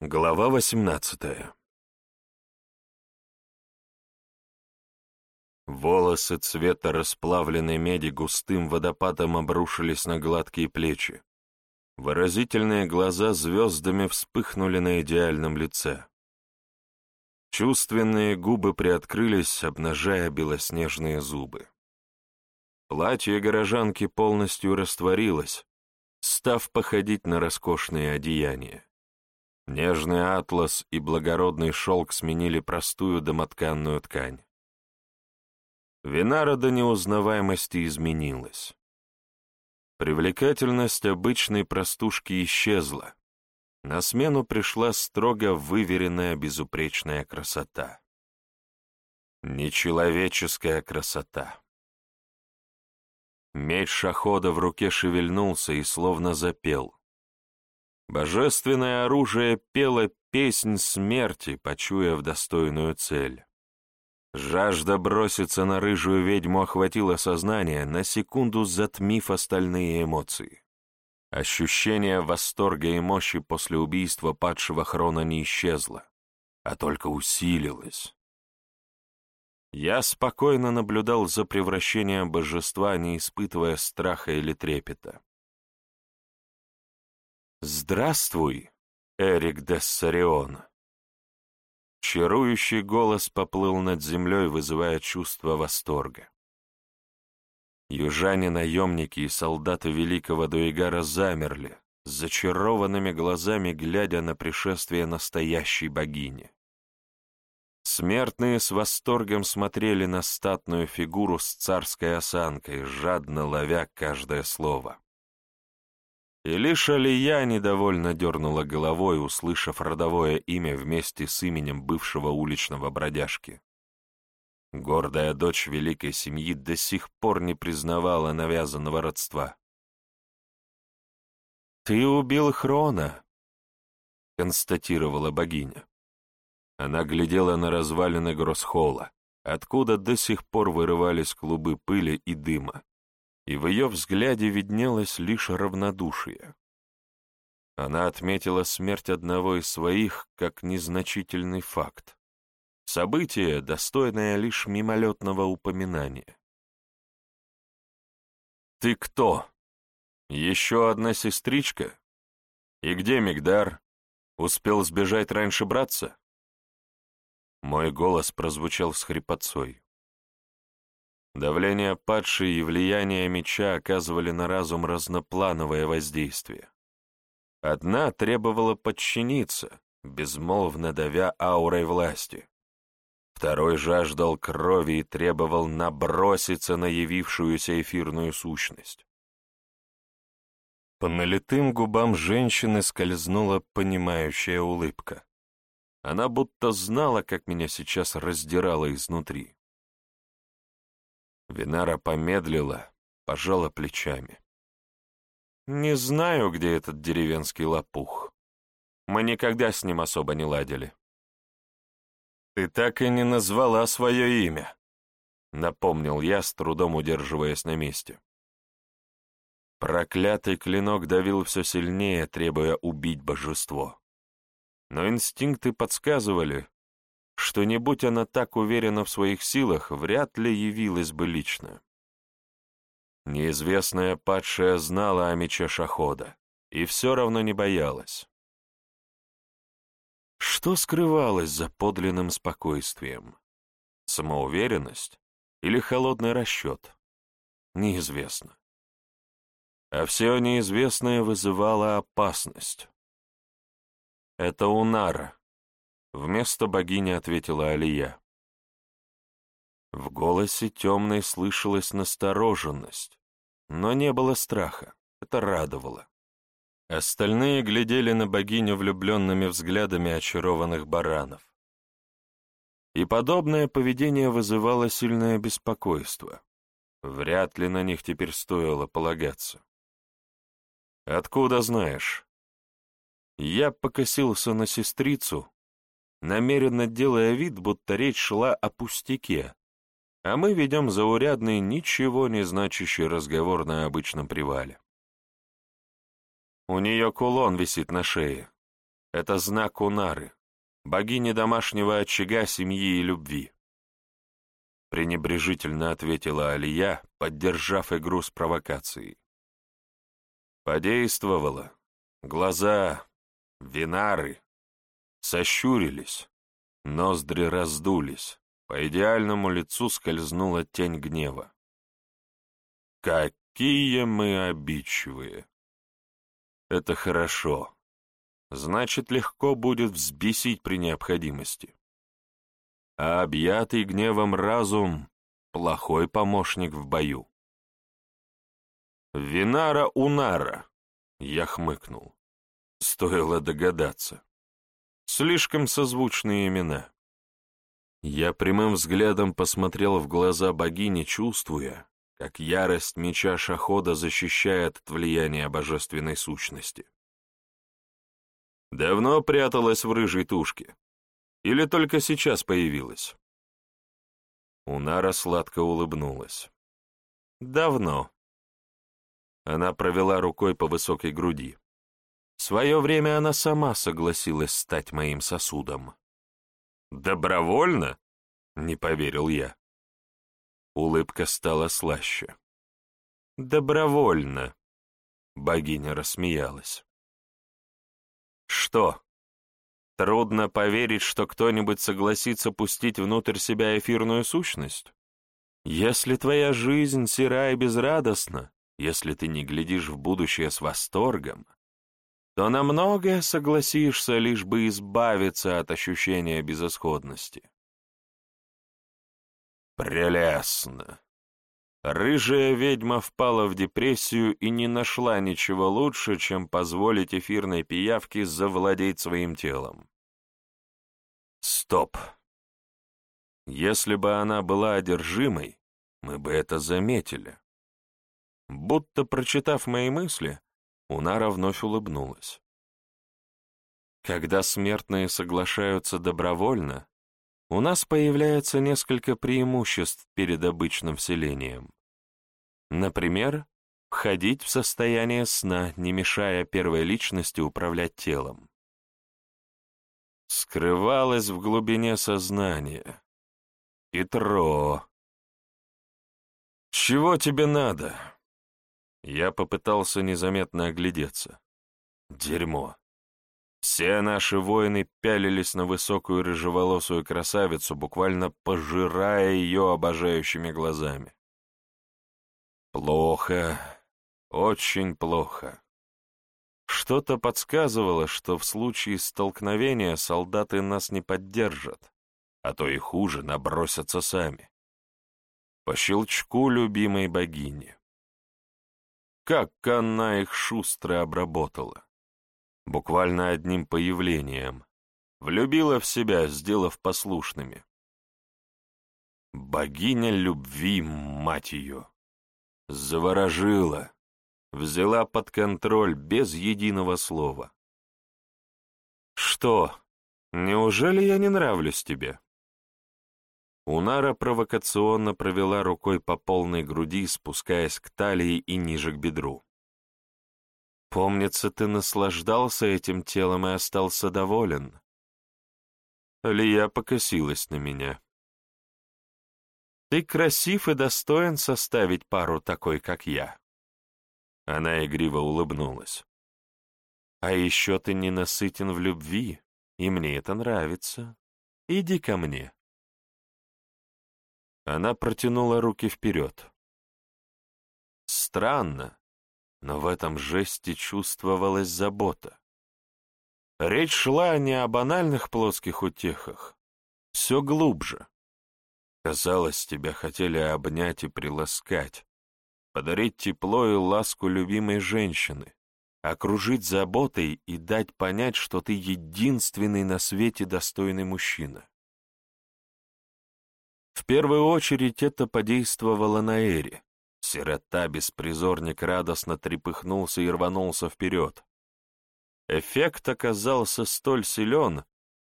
Глава восемнадцатая Волосы цвета расплавленной меди густым водопадом обрушились на гладкие плечи. Выразительные глаза звездами вспыхнули на идеальном лице. Чувственные губы приоткрылись, обнажая белоснежные зубы. Платье горожанки полностью растворилось, став походить на роскошные одеяния. Нежный атлас и благородный шелк сменили простую домотканную ткань. Винара до неузнаваемости изменилась. Привлекательность обычной простушки исчезла. На смену пришла строго выверенная безупречная красота. Нечеловеческая красота. Меч шахода в руке шевельнулся и словно запел. Божественное оружие пело песнь смерти, почуяв достойную цель. Жажда броситься на рыжую ведьму охватила сознание, на секунду затмив остальные эмоции. Ощущение восторга и мощи после убийства падшего Хрона не исчезло, а только усилилось. Я спокойно наблюдал за превращением божества, не испытывая страха или трепета. «Здравствуй, Эрик Дессарион!» Чарующий голос поплыл над землей, вызывая чувство восторга. Южане-наемники и солдаты великого Дуэгара замерли, с зачарованными глазами глядя на пришествие настоящей богини. Смертные с восторгом смотрели на статную фигуру с царской осанкой, жадно ловя каждое слово. И лишь Алия недовольно дернула головой, услышав родовое имя вместе с именем бывшего уличного бродяжки. Гордая дочь великой семьи до сих пор не признавала навязанного родства. «Ты убил Хрона», — констатировала богиня. Она глядела на развалины Гроссхолла, откуда до сих пор вырывались клубы пыли и дыма и в ее взгляде виднелось лишь равнодушие. Она отметила смерть одного из своих как незначительный факт. Событие, достойное лишь мимолетного упоминания. «Ты кто? Еще одна сестричка? И где Мигдар? Успел сбежать раньше братца?» Мой голос прозвучал с хрипотцой. Давление падшей и влияние меча оказывали на разум разноплановое воздействие. Одна требовала подчиниться, безмолвно давя аурой власти. Второй жаждал крови и требовал наброситься на явившуюся эфирную сущность. По налитым губам женщины скользнула понимающая улыбка. Она будто знала, как меня сейчас раздирало изнутри. Винара помедлила, пожала плечами. «Не знаю, где этот деревенский лопух. Мы никогда с ним особо не ладили». «Ты так и не назвала свое имя», — напомнил я, с трудом удерживаясь на месте. Проклятый клинок давил все сильнее, требуя убить божество. Но инстинкты подсказывали, что не будь она так уверена в своих силах, вряд ли явилась бы лично. Неизвестная падшая знала о мече Шахода и все равно не боялась. Что скрывалось за подлинным спокойствием? Самоуверенность или холодный расчет? Неизвестно. А все неизвестное вызывало опасность. Это Унара, Вместо богини ответила Алия. В голосе темной слышалась настороженность, но не было страха, это радовало. Остальные глядели на богиню влюбленными взглядами очарованных баранов. И подобное поведение вызывало сильное беспокойство. Вряд ли на них теперь стоило полагаться. «Откуда знаешь?» Я покосился на сестрицу, намеренно делая вид, будто речь шла о пустяке, а мы ведем заурядный, ничего не значащий разговор на обычном привале. У нее кулон висит на шее. Это знак Унары, богини домашнего очага, семьи и любви. Пренебрежительно ответила Алия, поддержав игру с провокацией. Подействовало. Глаза, винары, сощурились, ноздри раздулись, по идеальному лицу скользнула тень гнева. Какие мы обидчивые! Это хорошо. Значит, легко будет взбесить при необходимости. А объятый гневом разум — плохой помощник в бою. «Винара Унара», — я хмыкнул. Стоило догадаться. Слишком созвучные имена. Я прямым взглядом посмотрел в глаза богини, чувствуя, как ярость меча Шахода защищает от влияния божественной сущности. Давно пряталась в рыжей тушке? Или только сейчас появилась? Унара сладко улыбнулась. Давно. Она провела рукой по высокой груди. В свое время она сама согласилась стать моим сосудом. «Добровольно?» — не поверил я. Улыбка стала слаще. «Добровольно», — богиня рассмеялась. «Что? Трудно поверить, что кто-нибудь согласится пустить внутрь себя эфирную сущность? Если твоя жизнь сера и безрадостна, если ты не глядишь в будущее с восторгом, то на многое согласишься, лишь бы избавиться от ощущения безысходности. Прелестно. Рыжая ведьма впала в депрессию и не нашла ничего лучше, чем позволить эфирной пиявке завладеть своим телом. Стоп. Если бы она была одержимой, мы бы это заметили. Будто прочитав мои мысли, Унара вновь улыбнулась. Когда смертные соглашаются добровольно, у нас появляется несколько преимуществ перед обычным вселением. Например, входить в состояние сна, не мешая первой личности управлять телом. Скрывалось в глубине сознания. Петро. «Чего тебе надо?» Я попытался незаметно оглядеться. Дерьмо. Все наши воины пялились на высокую рыжеволосую красавицу, буквально пожирая ее обожающими глазами. Плохо, очень плохо. Что-то подсказывало, что в случае столкновения солдаты нас не поддержат, а то и хуже, набросятся сами. По щелчку любимой богини. Как она их шустро обработала. Буквально одним появлением. Влюбила в себя, сделав послушными. Богиня любви, мать ее. Заворожила. Взяла под контроль без единого слова. «Что, неужели я не нравлюсь тебе?» Унара провокационно провела рукой по полной груди, спускаясь к талии и ниже к бедру. «Помнится, ты наслаждался этим телом и остался доволен». Лия покосилась на меня. «Ты красив и достоин составить пару такой, как я». Она игриво улыбнулась. «А еще ты ненасытен в любви, и мне это нравится. Иди ко мне». Она протянула руки вперед. Странно, но в этом жесте чувствовалась забота. Речь шла не о банальных плотских утехах, все глубже. Казалось, тебя хотели обнять и приласкать, подарить тепло и ласку любимой женщины, окружить заботой и дать понять, что ты единственный на свете достойный мужчина. В первую очередь это подействовало на Эри. Сирота-беспризорник радостно трепыхнулся и рванулся вперед. Эффект оказался столь силен,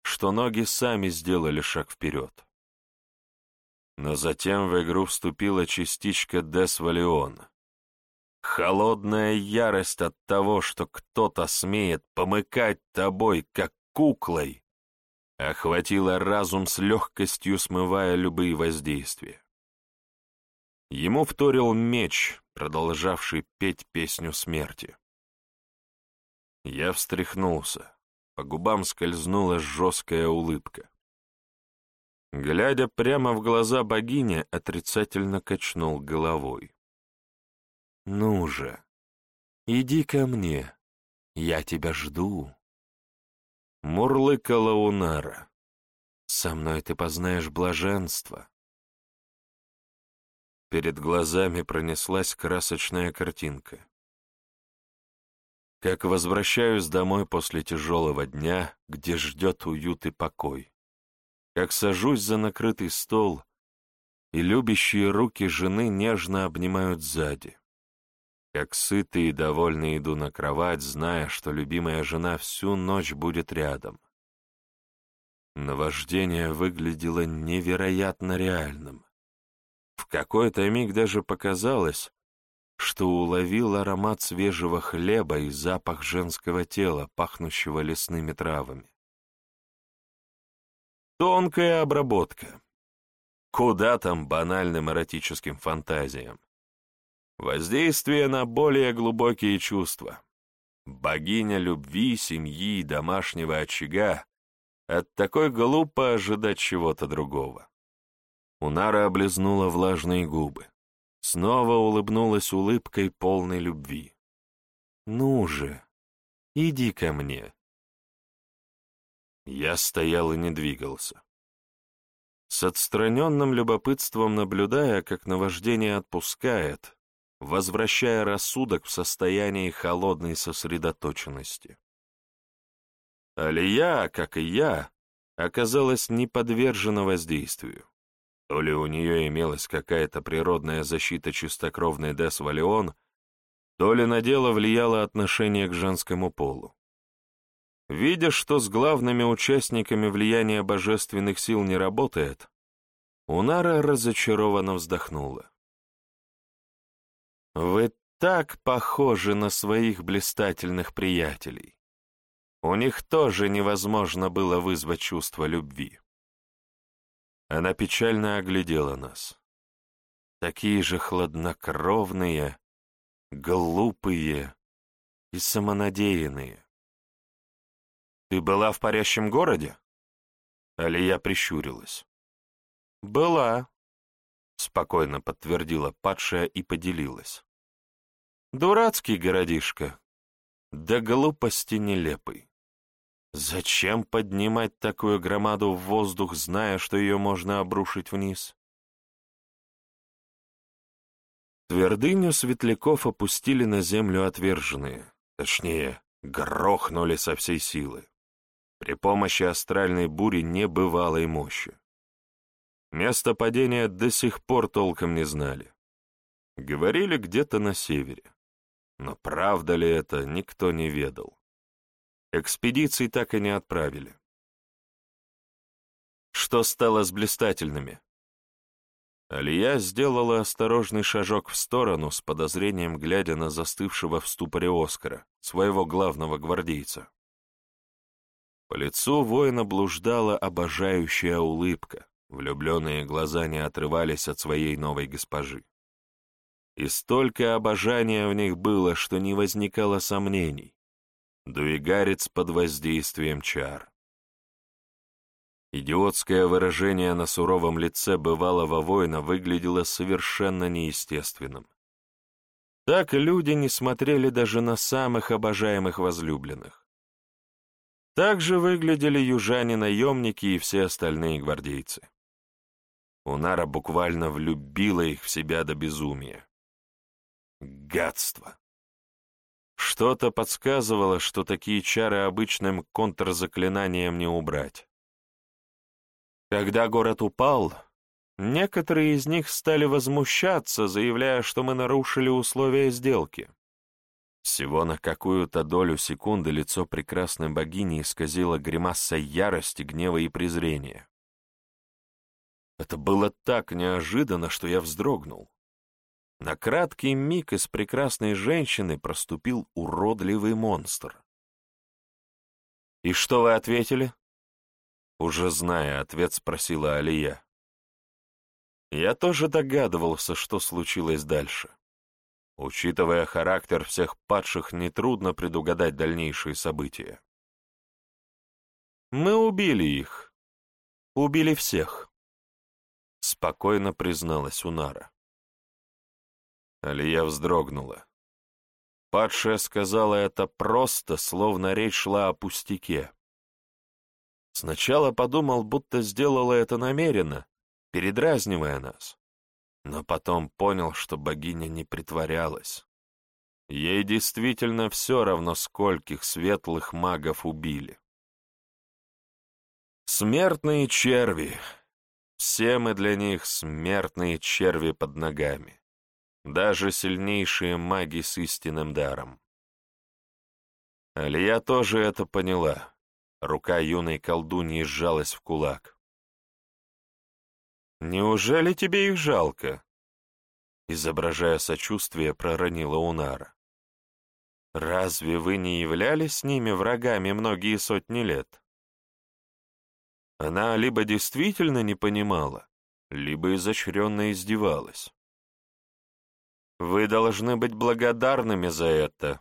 что ноги сами сделали шаг вперед. Но затем в игру вступила частичка Дес Холодная ярость от того, что кто-то смеет помыкать тобой, как куклой, охватила разум с легкостью, смывая любые воздействия. Ему вторил меч, продолжавший петь песню смерти. Я встряхнулся. По губам скользнула жесткая улыбка. Глядя прямо в глаза богини, отрицательно качнул головой. «Ну же, иди ко мне, я тебя жду». Мурлыкала Унара. «Со мной ты познаешь блаженство». Перед глазами пронеслась красочная картинка. Как возвращаюсь домой после тяжелого дня, где ждет уют и покой как сажусь за накрытый стол, и любящие руки жены нежно обнимают сзади. Как сытый и довольный иду на кровать, зная, что любимая жена всю ночь будет рядом. Наваждение выглядело невероятно реальным. В какой-то миг даже показалось, что уловил аромат свежего хлеба и запах женского тела, пахнущего лесными травами. Тонкая обработка. Куда там банальным эротическим фантазиям? Воздействие на более глубокие чувства. Богиня любви, семьи и домашнего очага. От такой глупо ожидать чего-то другого. Унара облизнула влажные губы. Снова улыбнулась улыбкой полной любви. «Ну же, иди ко мне, я стоял и не двигался. С отстраненным любопытством наблюдая, как наваждение отпускает, возвращая рассудок в состоянии холодной сосредоточенности. Алия, как и я, оказалась не подвержена воздействию. То ли у нее имелась какая-то природная защита чистокровной Дес то ли на дело влияло отношение к женскому полу. Видя, что с главными участниками влияние божественных сил не работает, Унара разочарованно вздохнула. «Вы так похожи на своих блистательных приятелей. У них тоже невозможно было вызвать чувство любви». Она печально оглядела нас. Такие же хладнокровные, глупые и самонадеянные. «Ты была в парящем городе?» Алия прищурилась. «Была», — спокойно подтвердила падшая и поделилась. «Дурацкий городишко. Да глупости нелепый. Зачем поднимать такую громаду в воздух, зная, что ее можно обрушить вниз?» Твердыню светляков опустили на землю отверженные, точнее, грохнули со всей силы при помощи астральной бури небывалой мощи. Место падения до сих пор толком не знали. Говорили где-то на севере. Но правда ли это, никто не ведал. Экспедиции так и не отправили. Что стало с блистательными? Алия сделала осторожный шажок в сторону, с подозрением глядя на застывшего в ступоре Оскара, своего главного гвардейца. По лицу воина блуждала обожающая улыбка, влюбленные глаза не отрывались от своей новой госпожи. И столько обожания в них было, что не возникало сомнений. Дуигарец под воздействием чар. Идиотское выражение на суровом лице бывалого воина выглядело совершенно неестественным. Так люди не смотрели даже на самых обожаемых возлюбленных. Так же выглядели южане-наемники и все остальные гвардейцы. Унара буквально влюбила их в себя до безумия. Гадство! Что-то подсказывало, что такие чары обычным контрзаклинанием не убрать. Когда город упал, некоторые из них стали возмущаться, заявляя, что мы нарушили условия сделки. Всего на какую-то долю секунды лицо прекрасной богини исказило гримаса ярости, гнева и презрения. Это было так неожиданно, что я вздрогнул. На краткий миг из прекрасной женщины проступил уродливый монстр. «И что вы ответили?» Уже зная ответ, спросила Алия. Я тоже догадывался, что случилось дальше. Учитывая характер всех падших, нетрудно предугадать дальнейшие события. Мы убили их. Убили всех. Спокойно призналась Унара. Алия вздрогнула. Падшая сказала это просто, словно речь шла о пустяке. Сначала подумал, будто сделала это намеренно, передразнивая нас. Но потом понял, что богиня не притворялась. Ей действительно все равно, скольких светлых магов убили. Смертные черви. Все мы для них смертные черви под ногами. Даже сильнейшие маги с истинным даром. Алия тоже это поняла. Рука юной колдуньи сжалась в кулак. «Неужели тебе их жалко?» Изображая сочувствие, проронила Унара. «Разве вы не являлись с ними врагами многие сотни лет?» Она либо действительно не понимала, либо изощренно издевалась. «Вы должны быть благодарными за это»,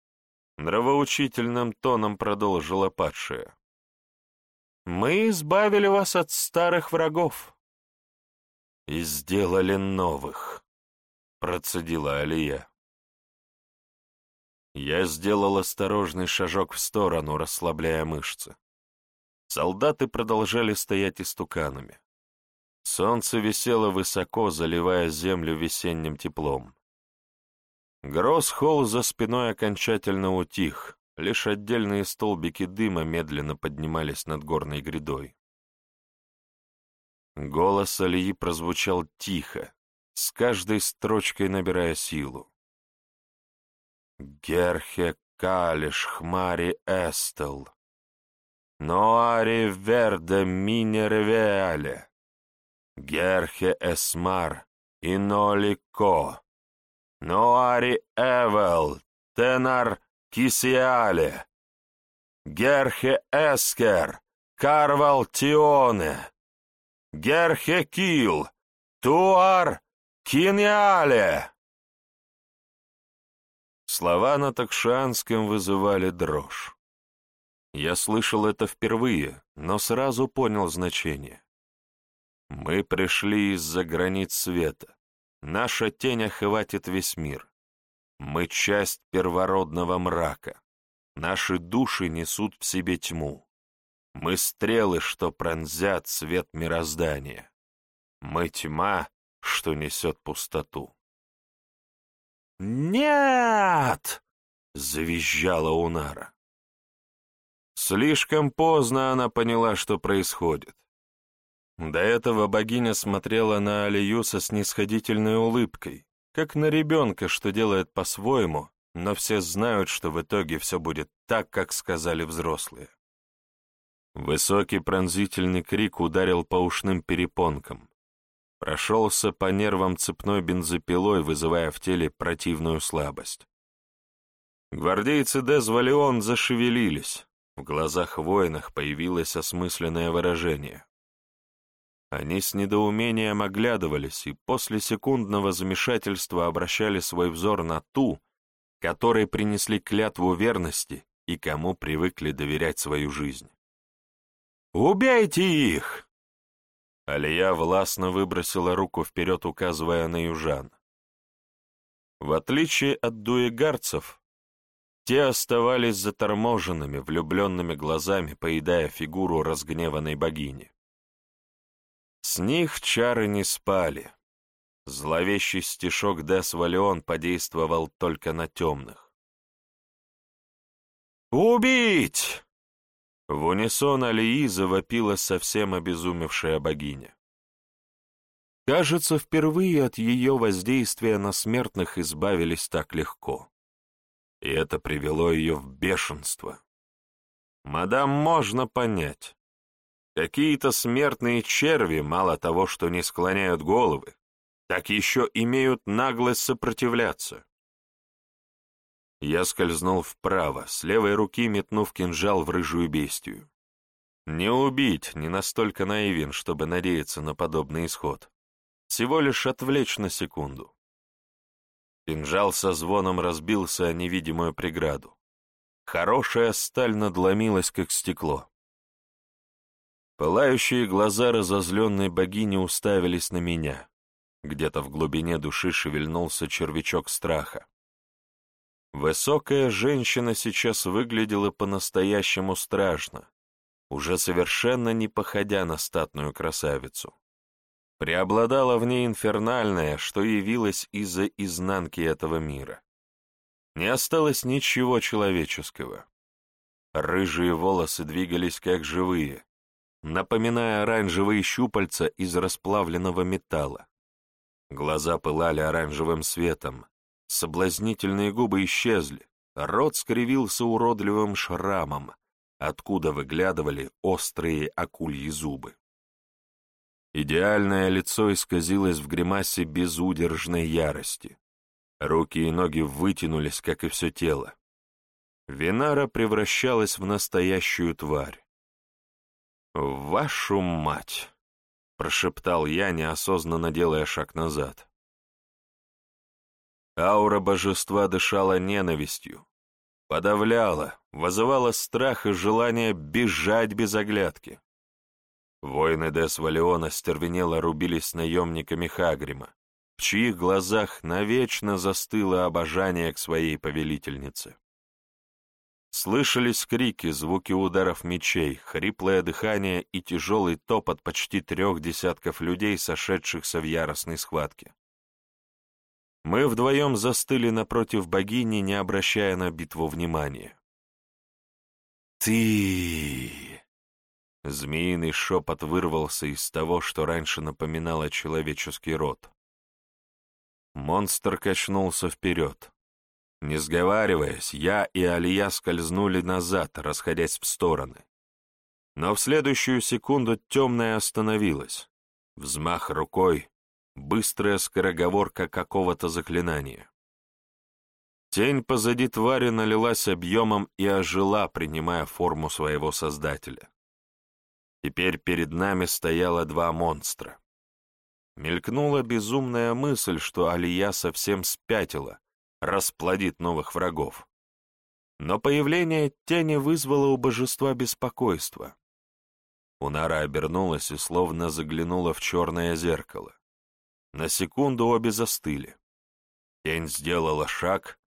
— нравоучительным тоном продолжила падшая. «Мы избавили вас от старых врагов» и сделали новых», — процедила Алия. Я сделал осторожный шажок в сторону, расслабляя мышцы. Солдаты продолжали стоять истуканами. Солнце висело высоко, заливая землю весенним теплом. Гросс-холл за спиной окончательно утих, лишь отдельные столбики дыма медленно поднимались над горной грядой. Голос Алии прозвучал тихо, с каждой строчкой набирая силу. «Герхе калиш хмари эстел, Ноари верде минервеале, Герхе эсмар инолико, Ноари эвел тенар кисиале, Герхе эскер карвал тионе, Герхе кил, туар киниале. Слова на такшанском вызывали дрожь. Я слышал это впервые, но сразу понял значение. Мы пришли из-за границ света. Наша тень охватит весь мир. Мы часть первородного мрака. Наши души несут в себе тьму. Мы стрелы, что пронзят свет мироздания. Мы тьма, что несет пустоту. «Нет!» — завизжала Унара. Слишком поздно она поняла, что происходит. До этого богиня смотрела на Алию со снисходительной улыбкой, как на ребенка, что делает по-своему, но все знают, что в итоге все будет так, как сказали взрослые. Высокий пронзительный крик ударил по ушным перепонкам. Прошелся по нервам цепной бензопилой, вызывая в теле противную слабость. Гвардейцы Дезвалион зашевелились, в глазах воинах появилось осмысленное выражение. Они с недоумением оглядывались и после секундного замешательства обращали свой взор на ту, которой принесли клятву верности и кому привыкли доверять свою жизнь. «Убейте их!» Алия властно выбросила руку вперед, указывая на южан. В отличие от дуэгарцев, те оставались заторможенными, влюбленными глазами, поедая фигуру разгневанной богини. С них чары не спали. Зловещий стишок Дес Валион подействовал только на темных. «Убить!» В унисон Алии завопила совсем обезумевшая богиня. Кажется, впервые от ее воздействия на смертных избавились так легко и это привело ее в бешенство. Мадам можно понять. Какие-то смертные черви, мало того, что не склоняют головы, так еще имеют наглость сопротивляться. Я скользнул вправо, с левой руки метнув кинжал в рыжую бестию. Не убить, не настолько наивен, чтобы надеяться на подобный исход. Всего лишь отвлечь на секунду. Кинжал со звоном разбился о невидимую преграду. Хорошая сталь надломилась, как стекло. Пылающие глаза разозленной богини уставились на меня. Где-то в глубине души шевельнулся червячок страха. Высокая женщина сейчас выглядела по-настоящему страшно, уже совершенно не походя на статную красавицу. Преобладала в ней инфернальное, что явилось из-за изнанки этого мира. Не осталось ничего человеческого. Рыжие волосы двигались как живые, напоминая оранжевые щупальца из расплавленного металла. Глаза пылали оранжевым светом, соблазнительные губы исчезли, рот скривился уродливым шрамом, откуда выглядывали острые акульи зубы. Идеальное лицо исказилось в гримасе безудержной ярости. Руки и ноги вытянулись, как и все тело. Винара превращалась в настоящую тварь. «Вашу мать!» прошептал я, неосознанно делая шаг назад. Аура божества дышала ненавистью, подавляла, вызывала страх и желание бежать без оглядки. Воины Десвалиона стервенело рубились с наемниками Хагрима, в чьих глазах навечно застыло обожание к своей повелительнице. Слышались крики, звуки ударов мечей, хриплое дыхание и тяжелый топот почти трех десятков людей, сошедшихся в яростной схватке. Мы вдвоем застыли напротив богини, не обращая на битву внимания. «Ты...» Змеиный шепот вырвался из того, что раньше напоминало человеческий род. Монстр качнулся вперед. Не сговариваясь, я и Алия скользнули назад, расходясь в стороны. Но в следующую секунду темная остановилась. Взмах рукой, быстрая скороговорка какого-то заклинания. Тень позади твари налилась объемом и ожила, принимая форму своего создателя. Теперь перед нами стояло два монстра. Мелькнула безумная мысль, что Алия совсем спятила, расплодит новых врагов. Но появление тени вызвало у божества беспокойство. Унара обернулась и словно заглянула в черное зеркало. На секунду обе застыли. Тень сделала шаг,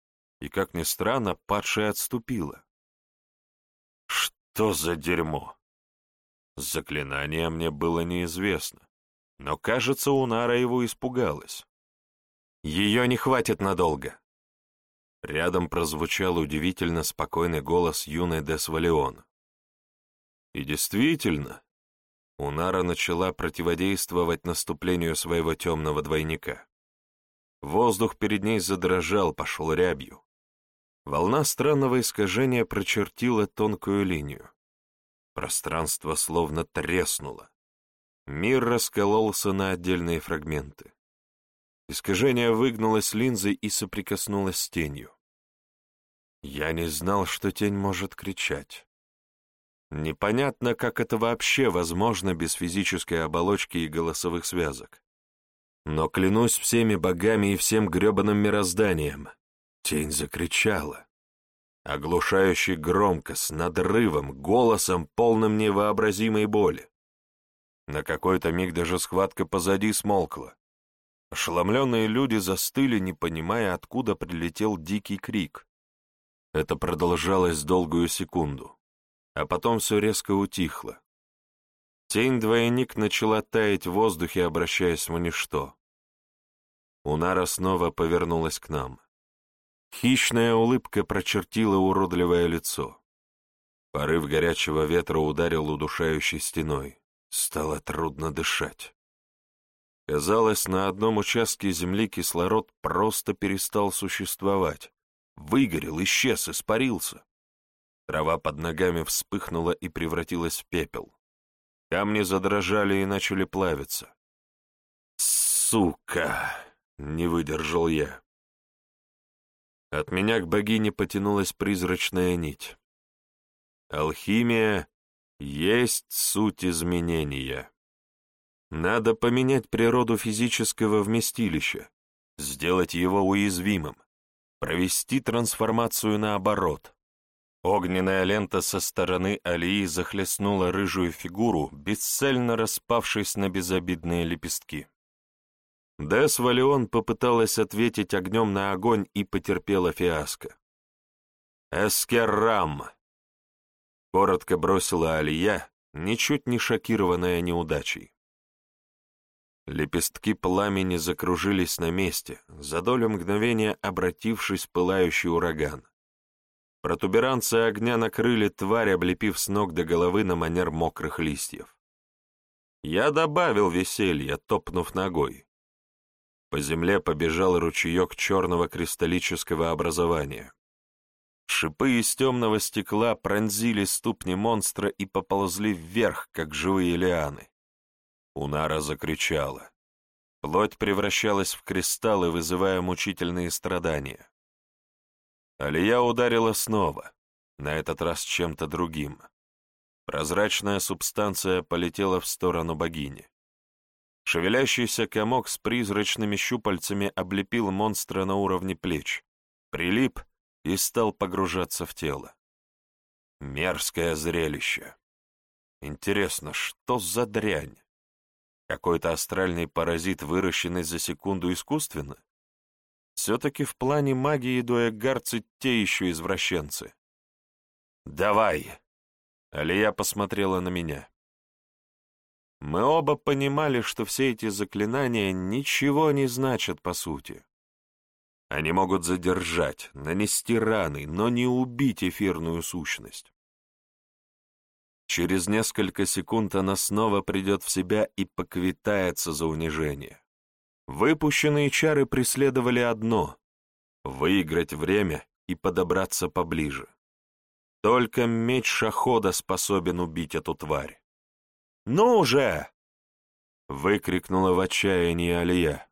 и, как ни странно, падшая отступила. Что за дерьмо? Заклинание мне было неизвестно, но, кажется, Унара его испугалась. Ее не хватит надолго. Рядом прозвучал удивительно спокойный голос юной Десвалион. И действительно, Унара начала противодействовать наступлению своего темного двойника. Воздух перед ней задрожал, пошел рябью. Волна странного искажения прочертила тонкую линию. Пространство словно треснуло. Мир раскололся на отдельные фрагменты. Искажение выгнулось линзой и соприкоснулось с тенью. Я не знал, что тень может кричать. Непонятно, как это вообще возможно без физической оболочки и голосовых связок. Но клянусь всеми богами и всем гребаным мирозданием, тень закричала. Оглушающе громко, с надрывом, голосом, полным невообразимой боли. На какой-то миг даже схватка позади смолкла. Ошеломленные люди застыли, не понимая, откуда прилетел дикий крик. Это продолжалось долгую секунду, а потом все резко утихло. Тень-двойник начала таять в воздухе, обращаясь в ничто. Унара снова повернулась к нам. Хищная улыбка прочертила уродливое лицо. Порыв горячего ветра ударил удушающей стеной. Стало трудно дышать. Казалось, на одном участке земли кислород просто перестал существовать. Выгорел, исчез, испарился. Трава под ногами вспыхнула и превратилась в пепел. Камни задрожали и начали плавиться. Сука! Не выдержал я. От меня к богине потянулась призрачная нить. Алхимия есть суть изменения. Надо поменять природу физического вместилища, сделать его уязвимым, провести трансформацию наоборот. Огненная лента со стороны Алии захлестнула рыжую фигуру, бесцельно распавшись на безобидные лепестки. Дес Валион попыталась ответить огнем на огонь и потерпела фиаско. «Эскеррам!» — коротко бросила Алия, ничуть не шокированная неудачей. Лепестки пламени закружились на месте, за долю мгновения обратившись в пылающий ураган. Протуберанцы огня накрыли тварь, облепив с ног до головы на манер мокрых листьев. Я добавил веселья, топнув ногой. По земле побежал ручеек черного кристаллического образования. Шипы из темного стекла пронзили ступни монстра и поползли вверх, как живые лианы. Унара закричала. Плоть превращалась в кристаллы, вызывая мучительные страдания. Алия ударила снова, на этот раз чем-то другим. Прозрачная субстанция полетела в сторону богини. Шевелящийся комок с призрачными щупальцами облепил монстра на уровне плеч, прилип и стал погружаться в тело. Мерзкое зрелище. Интересно, что за дрянь? Какой-то астральный паразит, выращенный за секунду искусственно? Все-таки в плане магии дуэгарцы те еще извращенцы. «Давай!» Алия посмотрела на меня. Мы оба понимали, что все эти заклинания ничего не значат по сути. Они могут задержать, нанести раны, но не убить эфирную сущность. Через несколько секунд она снова придет в себя и поквитается за унижение. Выпущенные чары преследовали одно — выиграть время и подобраться поближе. Только меч Шахода способен убить эту тварь. «Ну же!» — выкрикнула в отчаянии Алия.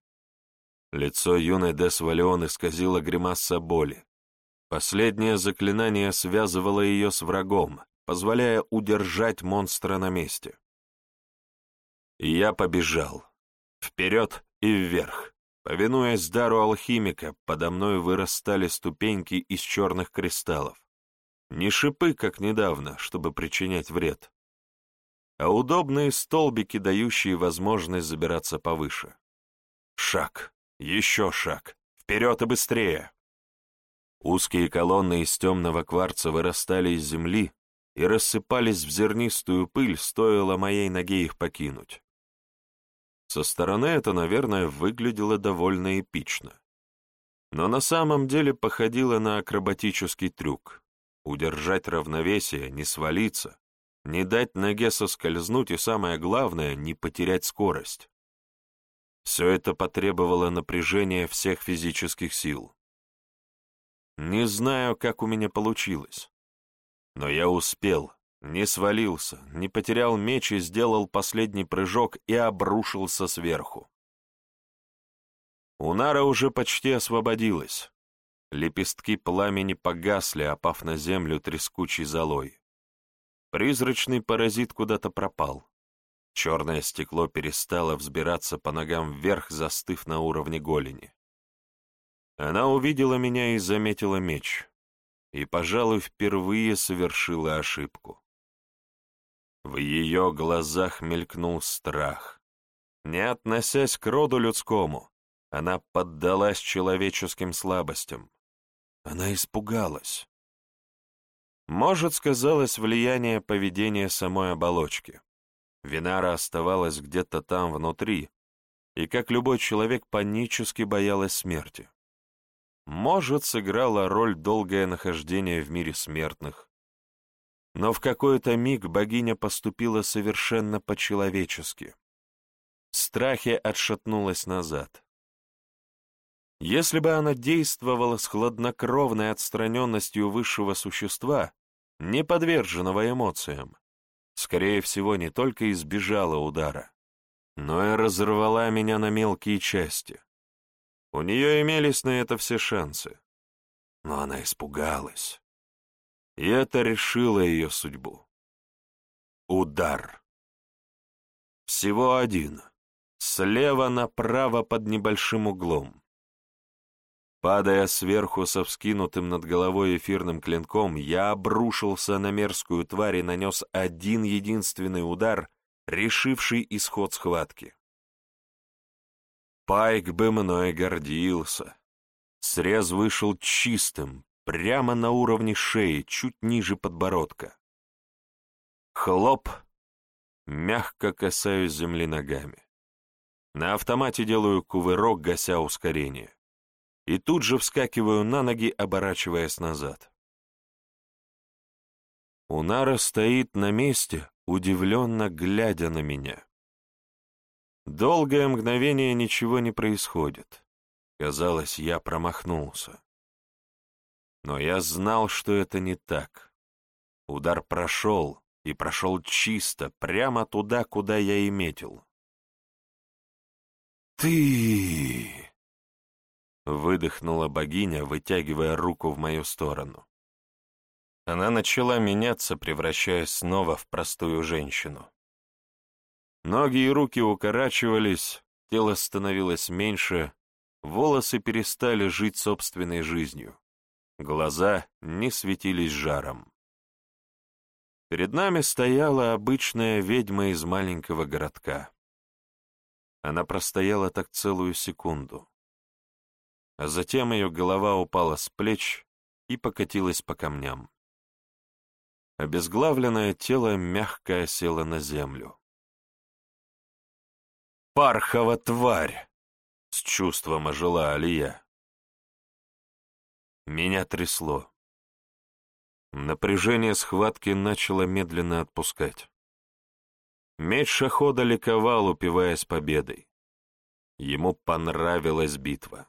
Лицо юной Дес Валион исказило гримаса боли. Последнее заклинание связывало ее с врагом, позволяя удержать монстра на месте. я побежал. Вперед и вверх. Повинуясь дару алхимика, подо мной вырастали ступеньки из черных кристаллов. Не шипы, как недавно, чтобы причинять вред, а удобные столбики, дающие возможность забираться повыше. Шаг, еще шаг, вперед и быстрее. Узкие колонны из темного кварца вырастали из земли, и рассыпались в зернистую пыль, стоило моей ноге их покинуть. Со стороны это, наверное, выглядело довольно эпично. Но на самом деле походило на акробатический трюк. Удержать равновесие, не свалиться, не дать ноге соскользнуть и, самое главное, не потерять скорость. Все это потребовало напряжения всех физических сил. Не знаю, как у меня получилось. Но я успел, не свалился, не потерял меч и сделал последний прыжок и обрушился сверху. Унара уже почти освободилась. Лепестки пламени погасли, опав на землю трескучей золой. Призрачный паразит куда-то пропал. Черное стекло перестало взбираться по ногам вверх, застыв на уровне голени. Она увидела меня и заметила меч и, пожалуй, впервые совершила ошибку. В ее глазах мелькнул страх. Не относясь к роду людскому, она поддалась человеческим слабостям. Она испугалась. Может, сказалось влияние поведения самой оболочки. Винара оставалась где-то там внутри, и, как любой человек, панически боялась смерти. Может, сыграла роль долгое нахождение в мире смертных. Но в какой-то миг богиня поступила совершенно по-человечески. В страхе отшатнулась назад. Если бы она действовала с хладнокровной отстраненностью высшего существа, не подверженного эмоциям, скорее всего, не только избежала удара, но и разорвала меня на мелкие части. У нее имелись на это все шансы. Но она испугалась. И это решило ее судьбу. Удар. Всего один. Слева направо под небольшим углом. Падая сверху со вскинутым над головой эфирным клинком, я обрушился на мерзкую тварь и нанес один единственный удар, решивший исход схватки. Пайк бы мной гордился. Срез вышел чистым, прямо на уровне шеи, чуть ниже подбородка. Хлоп! Мягко касаюсь земли ногами. На автомате делаю кувырок, гася ускорение. И тут же вскакиваю на ноги, оборачиваясь назад. Унара стоит на месте, удивленно глядя на меня. Долгое мгновение ничего не происходит. Казалось, я промахнулся. Но я знал, что это не так. Удар прошел, и прошел чисто, прямо туда, куда я и метил. «Ты!» — выдохнула богиня, вытягивая руку в мою сторону. Она начала меняться, превращаясь снова в простую женщину. Ноги и руки укорачивались, тело становилось меньше, волосы перестали жить собственной жизнью, глаза не светились жаром. Перед нами стояла обычная ведьма из маленького городка. Она простояла так целую секунду. А затем ее голова упала с плеч и покатилась по камням. Обезглавленное тело мягко осело на землю. «Пархова тварь!» — с чувством ожила Алия. Меня трясло. Напряжение схватки начало медленно отпускать. Меч Шахода ликовал, упиваясь победой. Ему понравилась битва.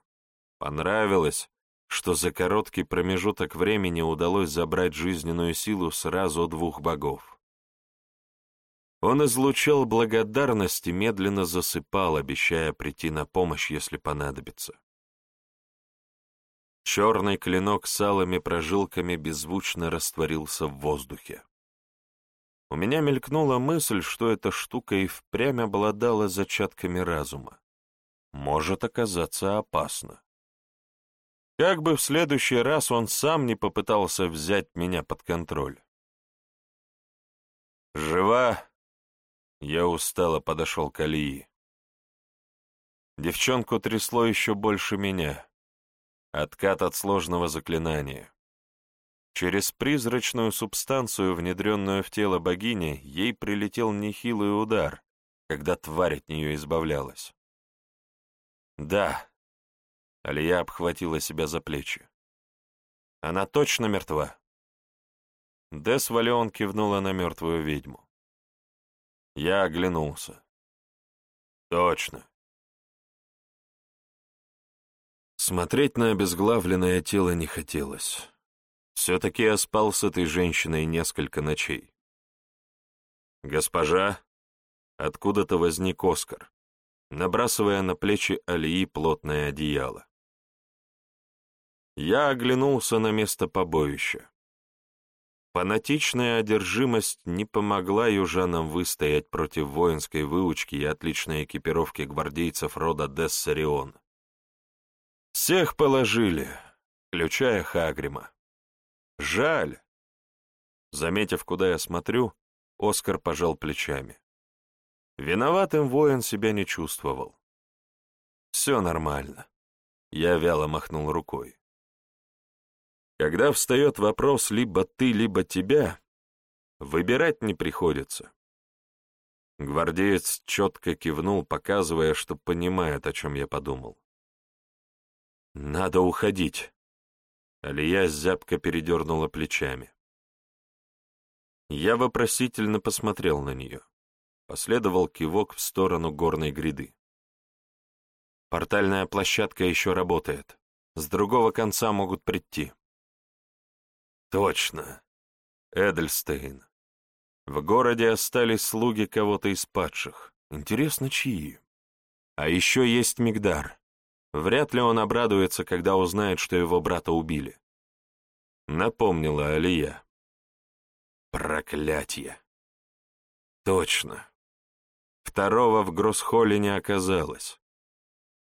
Понравилось, что за короткий промежуток времени удалось забрать жизненную силу сразу двух богов. Он излучал благодарность и медленно засыпал, обещая прийти на помощь, если понадобится. Черный клинок с алыми прожилками беззвучно растворился в воздухе. У меня мелькнула мысль, что эта штука и впрямь обладала зачатками разума. Может оказаться опасно. Как бы в следующий раз он сам не попытался взять меня под контроль. «Жива?» Я устало подошел к Алии. Девчонку трясло еще больше меня. Откат от сложного заклинания. Через призрачную субстанцию, внедренную в тело богини, ей прилетел нехилый удар, когда тварь от нее избавлялась. «Да», — Алия обхватила себя за плечи. «Она точно мертва?» Дес Валеон кивнула на мертвую ведьму. Я оглянулся. Точно. Смотреть на обезглавленное тело не хотелось. Все-таки я спал с этой женщиной несколько ночей. «Госпожа!» Откуда-то возник Оскар, набрасывая на плечи Алии плотное одеяло. Я оглянулся на место побоища. Фанатичная одержимость не помогла южанам выстоять против воинской выучки и отличной экипировки гвардейцев рода Дессарион. Всех положили, включая Хагрима. Жаль. Заметив, куда я смотрю, Оскар пожал плечами. Виноватым воин себя не чувствовал. Все нормально. Я вяло махнул рукой. Когда встает вопрос либо ты, либо тебя, выбирать не приходится. Гвардеец четко кивнул, показывая, что понимает, о чем я подумал. «Надо уходить». Алия зябко передернула плечами. Я вопросительно посмотрел на нее. Последовал кивок в сторону горной гряды. Портальная площадка еще работает. С другого конца могут прийти. Точно. Эдельстейн. В городе остались слуги кого-то из падших, Интересно, чьи? А еще есть Мигдар. Вряд ли он обрадуется, когда узнает, что его брата убили. Напомнила Алия. Проклятье. Точно. Второго в Гроссхолле не оказалось.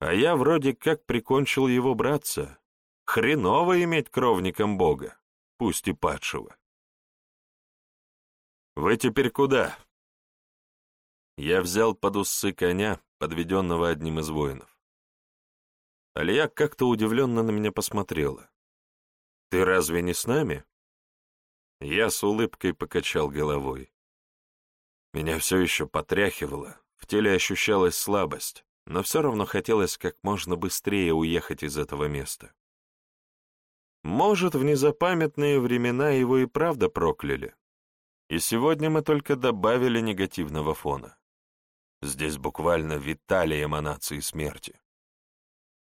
А я вроде как прикончил его братца. Хреново иметь кровником Бога, пусть и падшего. «Вы теперь куда?» Я взял под усы коня, подведенного одним из воинов. Алия как-то удивленно на меня посмотрела. «Ты разве не с нами?» Я с улыбкой покачал головой. Меня все еще потряхивало, в теле ощущалась слабость, но все равно хотелось как можно быстрее уехать из этого места. Может, в незапамятные времена его и правда прокляли. И сегодня мы только добавили негативного фона. Здесь буквально витали эманации смерти.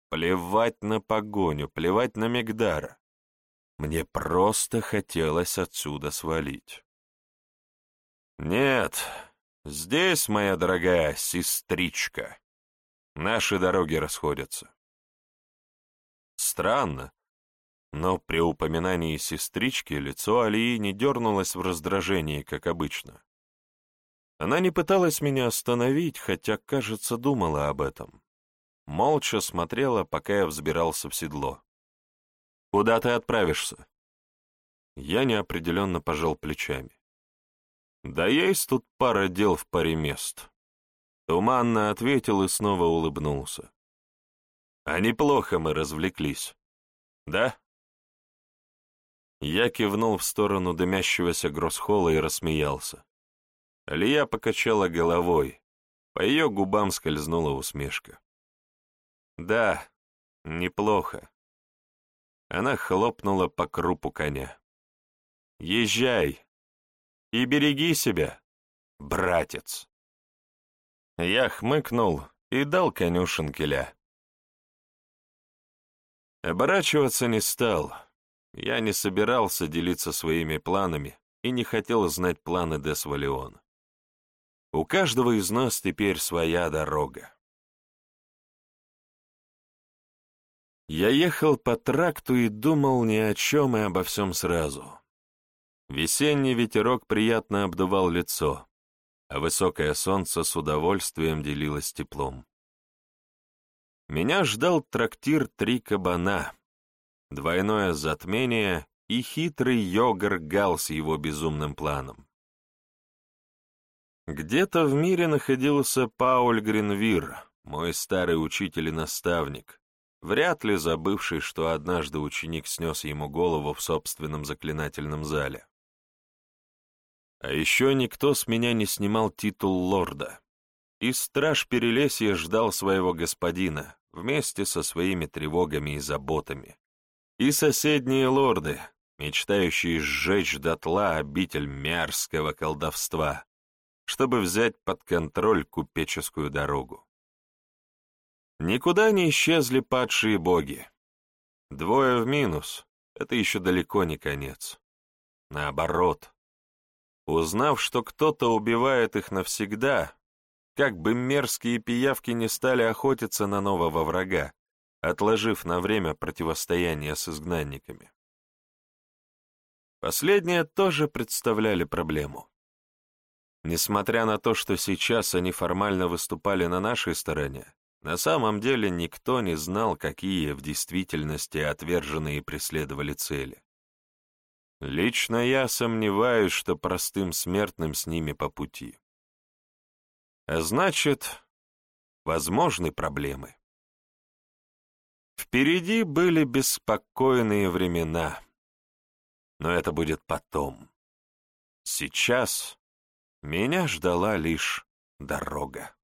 Плевать на погоню, плевать на Мегдара. Мне просто хотелось отсюда свалить. Нет, здесь, моя дорогая сестричка, наши дороги расходятся. Странно, но при упоминании сестрички лицо Алии не дернулось в раздражении, как обычно. Она не пыталась меня остановить, хотя, кажется, думала об этом. Молча смотрела, пока я взбирался в седло. «Куда ты отправишься?» Я неопределенно пожал плечами. «Да есть тут пара дел в паре мест». Туманно ответил и снова улыбнулся. «А неплохо мы развлеклись. Да?» Я кивнул в сторону дымящегося гроссхолла и рассмеялся. Алия покачала головой, по ее губам скользнула усмешка. «Да, неплохо». Она хлопнула по крупу коня. «Езжай и береги себя, братец». Я хмыкнул и дал коню шинкеля. Оборачиваться не стал. Я не собирался делиться своими планами и не хотел знать планы Десвалиона. У каждого из нас теперь своя дорога. Я ехал по тракту и думал ни о чем и обо всем сразу. Весенний ветерок приятно обдувал лицо, а высокое солнце с удовольствием делилось теплом. Меня ждал трактир «Три кабана», двойное затмение и хитрый йогар Гал с его безумным планом. Где-то в мире находился Пауль Гринвир, мой старый учитель и наставник, вряд ли забывший, что однажды ученик снес ему голову в собственном заклинательном зале. А еще никто с меня не снимал титул лорда, и страж Перелесья ждал своего господина вместе со своими тревогами и заботами. И соседние лорды, мечтающие сжечь дотла обитель мерзкого колдовства, чтобы взять под контроль купеческую дорогу. Никуда не исчезли падшие боги. Двое в минус — это еще далеко не конец. Наоборот. Узнав, что кто-то убивает их навсегда, как бы мерзкие пиявки не стали охотиться на нового врага, отложив на время противостояние с изгнанниками. Последние тоже представляли проблему. Несмотря на то, что сейчас они формально выступали на нашей стороне, на самом деле никто не знал, какие в действительности отверженные преследовали цели. Лично я сомневаюсь, что простым смертным с ними по пути. А значит, возможны проблемы. Впереди были беспокойные времена, но это будет потом. Сейчас меня ждала лишь дорога.